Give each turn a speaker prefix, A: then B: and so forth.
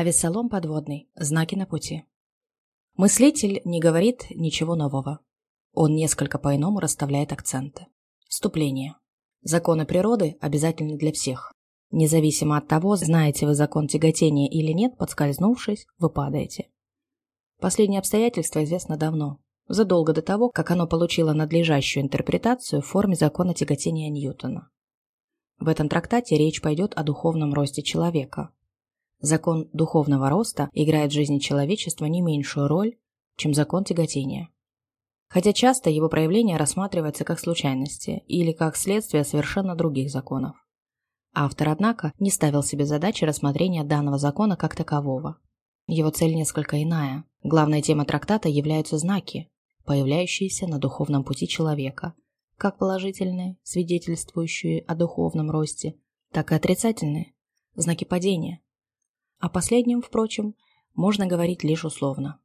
A: Авессалом подводный. Знаки на пути. Мыслитель не говорит ничего нового. Он несколько по-иному расставляет акценты. Вступление. Законы природы обязательны для всех. Независимо от того, знаете вы закон тяготения или нет, подскользнувшись, вы падаете. Последнее обстоятельство известно давно, задолго до того, как оно получило надлежащую интерпретацию в форме закона тяготения Ньютона. В этом трактате речь пойдет о духовном росте человека, Закон духовного роста играет в жизни человечества не меньшую роль, чем закон тяготения. Хотя часто его проявление рассматривается как случайности или как следствие совершенно других законов. Автор, однако, не ставил себе задачи рассмотрения данного закона как такового. Его цель несколько иная. Главная тема трактата являются знаки, появляющиеся на духовном пути человека, как положительные, свидетельствующие о духовном росте, так и отрицательные, знаки падения, о последнем, впрочем, можно говорить лишь условно.